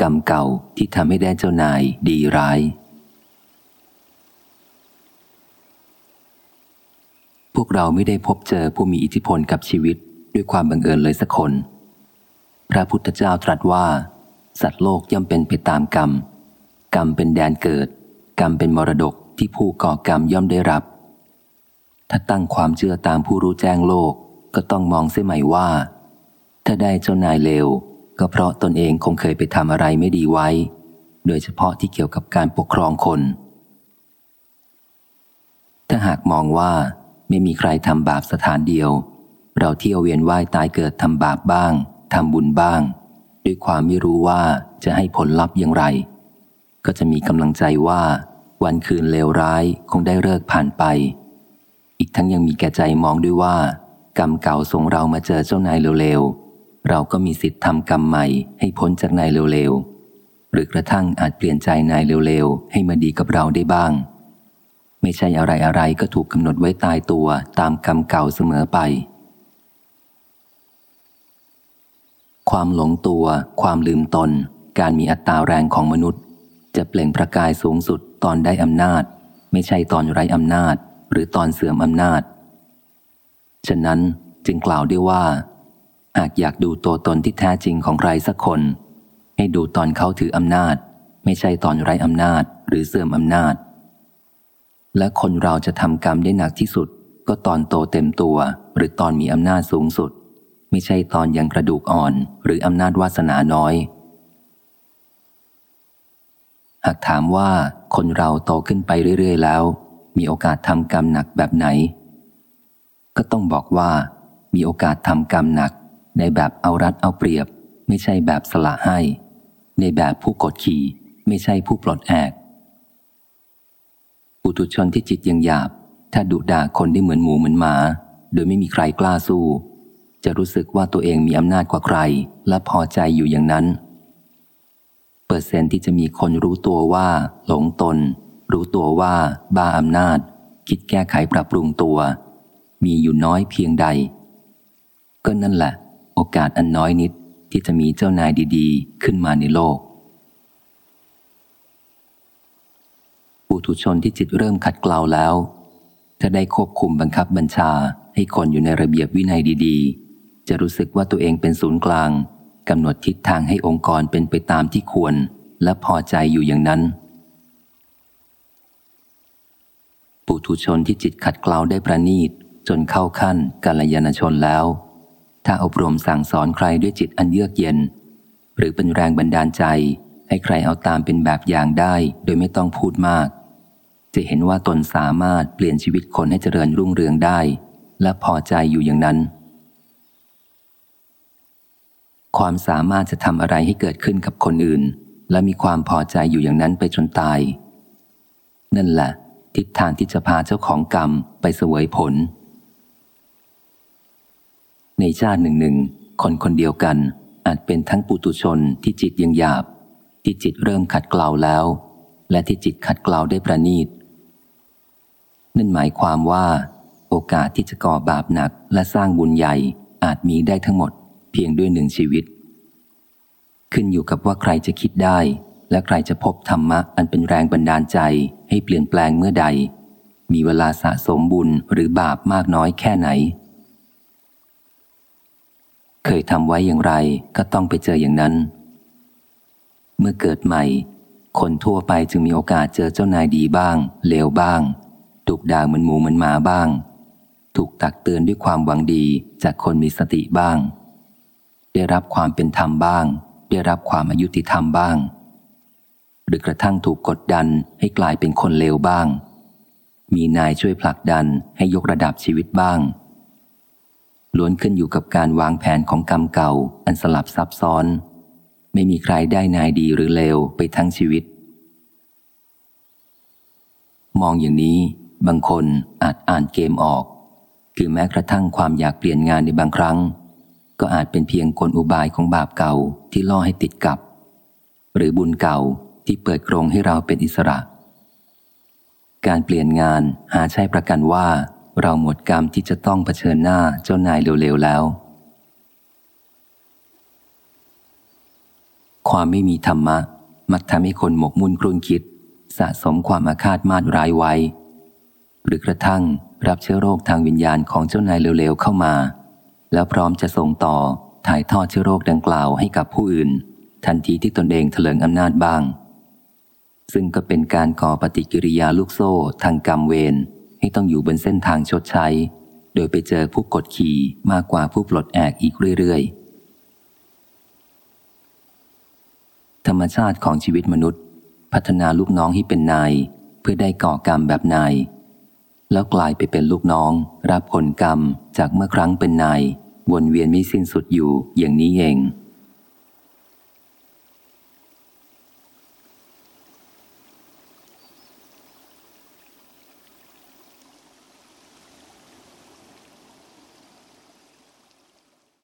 กรรมเก่าที่ทำให้ได้เจ้านายดีร้าย พวกเราไม่ได้พบเจอผู้มีอิทธิพลกับชีวิตด้วยความบังเอิญเลยสักคน พระพุทธเจ้าตรัสว่า สัตว์โลกย่อมเป็นไปตามกรรม กรรมเป็นแดนเกิด กรรมเป็นมรดกที่ผู้ก่อกรรมย่อมได้รับ ถ้าตั้งความเชื่อตามผู้รู้แจ้งโลกก็ต้องมองเสียใหม่ว่า ถ้าได้เจ้านายเลว ก็เพราะตนเองคงเคยไปทำอะไรไม่ดีไว้ โดยเฉพาะที่เกี่ยวกับการปกครองคน ถ้าหากมองว่าไม่มีใครทำบาปสถานเดียว เราเที่ยวเวียนว่ายตายเกิดทำบาปบ้างทำบุญบ้าง ด้วยความไม่รู้ว่าจะให้ผลลัพธ์อย่างไร ก็จะมีกำลังใจว่า วันคืนเลวร้ายคงได้เลิกผ่านไป อีกทั้งยังมีแก่ใจมองด้วยว่า กรรมเก่าส่งเรามาเจอเจ้านายเร็วๆ เราก็มีสิทธิ์ทำกรรมใหม่ให้พ้นจากนายเร็วๆ หรือกระทั่งอาจเปลี่ยนใจนายเร็วๆ ให้มาดีกับเราได้บ้าง ไม่ใช่อะไรอะไรก็ถูกกำหนดไว้ตายตัวตามกรรมเก่าเสมอไป ความหลงตัว ความลืมตน การมีอัตตาแรงของมนุษย์ จะเปล่งประกายสูงสุดตอนได้อำนาจ ไม่ใช่ตอนไร้อำนาจ หรือตอนเสื่อมอำนาจ ฉะนั้นจึงกล่าวได้ว่า หากอยากดูตัวตนที่แท้จริงของใครสักคน ให้ดูตอนเขาถืออำนาจ ไม่ใช่ตอนไร้อำนาจหรือเสื่อมอำนาจ และคนเราจะทำกรรมได้หนักที่สุด ก็ตอนโตเต็มตัว หรือตอนมีอำนาจสูงสุด ไม่ใช่ตอนยังกระดูกอ่อน หรืออำนาจวาสนาน้อย หากถามว่าคนเราโตขึ้นไปเรื่อย ๆ แล้ว มีโอกาสทำกรรมหนักแบบไหน ก็ต้องบอกว่า มีโอกาสทำกรรมหนัก ในแบบเอารัดเอาเปรียบ ไม่ใช่แบบสละให้ ในแบบผู้กดขี่ไม่ใช่ผู้ปลดแอกปุถุชนที่จิตยังหยาบ ถ้าดุด่าคนได้เหมือนหมูเหมือนหมา โดยไม่มีใครกล้าสู้ จะรู้สึกว่าตัวเองมีอำนาจกว่าใคร และพอใจอยู่อย่างนั้น เปอร์เซนต์ที่จะมีคนรู้ตัวว่า หลงตน รู้ตัวว่า บ้าอำนาจ คิดแก้ไขปรับปรุงตัว มีอยู่น้อยเพียงใด ก็นั่นแหละ อกาสอันน้อยนิดที่จะมีเจ้านายดีๆ ขึ้นมาในโลก ปุถุชนที่จิตเริ่มขัดเกลาแล้วถ้าได้ควบคุมบังคับบัญชาให้คนอยู่ในระเบียบวินัยดีๆ จะรู้สึกว่าตัวเองเป็นศูนย์กลางกำหนดทิศทางให้องค์กรเป็นไปตามที่ควร และพอใจอยู่อย่างนั้น ปุถุชนที่จิตขัดเกลาได้ประนีตจนเข้าขั้นกัลยาณชนแล้ว ถ้าอบรมสั่งสอนใครด้วยจิตอันเยือกเย็น หรือเป็นแรงบันดาลใจ ให้ใครเอาตามเป็นแบบอย่างได้ โดยไม่ต้องพูดมาก จะเห็นว่าตนสามารถเปลี่ยนชีวิตคนให้เจริญรุ่งเรืองได้ และพอใจอยู่อย่างนั้น ความสามารถจะทำอะไรให้เกิดขึ้นกับคนอื่น และมีความพอใจอยู่อย่างนั้นไปจนตาย นั่นแหละ ทิศทางที่จะพาเจ้าของกรรมไปเสวยผล ในชาติหนึ่งหนึ่งคนคนเดียวกัน อาจเป็นทั้งปุตุชนที่จิตยังหยาบ ที่จิตเริ่มขัดเกลาแล้ว และที่จิตขัดเกลาได้ประณีต นั่นหมายความว่า โอกาสที่จะก่อบาปหนักและสร้างบุญใหญ่อาจมีได้ทั้งหมด เพียงด้วยหนึ่งชีวิต ขึ้นอยู่กับว่าใครจะคิดได้ และใครจะพบธรรมะอันเป็นแรงบันดาลใจให้เปลี่ยนแปลงเมื่อใด มีเวลาสะสมบุญหรือบาปมากน้อยแค่ไหน เคยทำไว้อย่างไรก็ต้องไปเจออย่างนั้น เมื่อเกิดใหม่ คนทั่วไปจึงมีโอกาสเจอเจ้านายดีบ้าง เลวบ้างถูกด่าเหมือนหมูเหมือนหมาบ้าง ถูกตักเตือนด้วยความหวังดีจากคนมีสติบ้าง ได้รับความเป็นธรรมบ้าง ได้รับความอายุติธรรมบ้าง หรือกระทั่งถูกกดดันให้กลายเป็นคนเลวบ้าง มีนายช่วยผลักดันให้ยกระดับชีวิตบ้าง ล้วนขึ้นอยู่กับการวางแผนของกรรมเก่า อันสลับซับซ้อน ไม่มีใครได้นายดีหรือเลวไปทั้งชีวิต มองอย่างนี้ บางคนอาจอ่านเกมออก คือแม้กระทั่งความอยากเปลี่ยนงานในบางครั้ง ก็อาจเป็นเพียงกลอุบายของบาปเก่าที่ล่อให้ติดกับ หรือบุญเก่าที่เปิดกรงให้เราเป็นอิสระ การเปลี่ยนงานหาใช่ประกันว่า เราหมดกรรมที่จะต้องเผชิญหน้าเจ้านายเร็วๆแล้ว ความไม่มีธรรมะ มักทำให้คนหมกมุ่นกรุนคิด สะสมความอาฆาตมาดร้ายไว้ หรือกระทั่งรับเชื้อโรคทางวิญญาณของเจ้านายเร็วๆเข้ามา แล้วพร้อมจะส่งต่อถ่ายทอดเชื้อโรคดังกล่าวให้กับผู้อื่น ทันทีที่ตนเองเถลิงอำนาจบ้าง ซึ่งก็เป็นการก่อปฏิกิริยาลูกโซ่ทางกรรมเวร ให้ต้องอยู่บนเส้นทางชดใช้ โดยไปเจอผู้กดขี่มากกว่าผู้ปลดแอกอีกเรื่อยๆ ธรรมชาติของชีวิตมนุษย์ พัฒนาลูกน้องให้เป็นนาย เพื่อได้ก่อกรรมแบบนาย แล้วกลายไปเป็นลูกน้อง รับผลกรรมจากเมื่อครั้งเป็นนาย วนเวียนไม่สิ้นสุดอยู่อย่างนี้เอง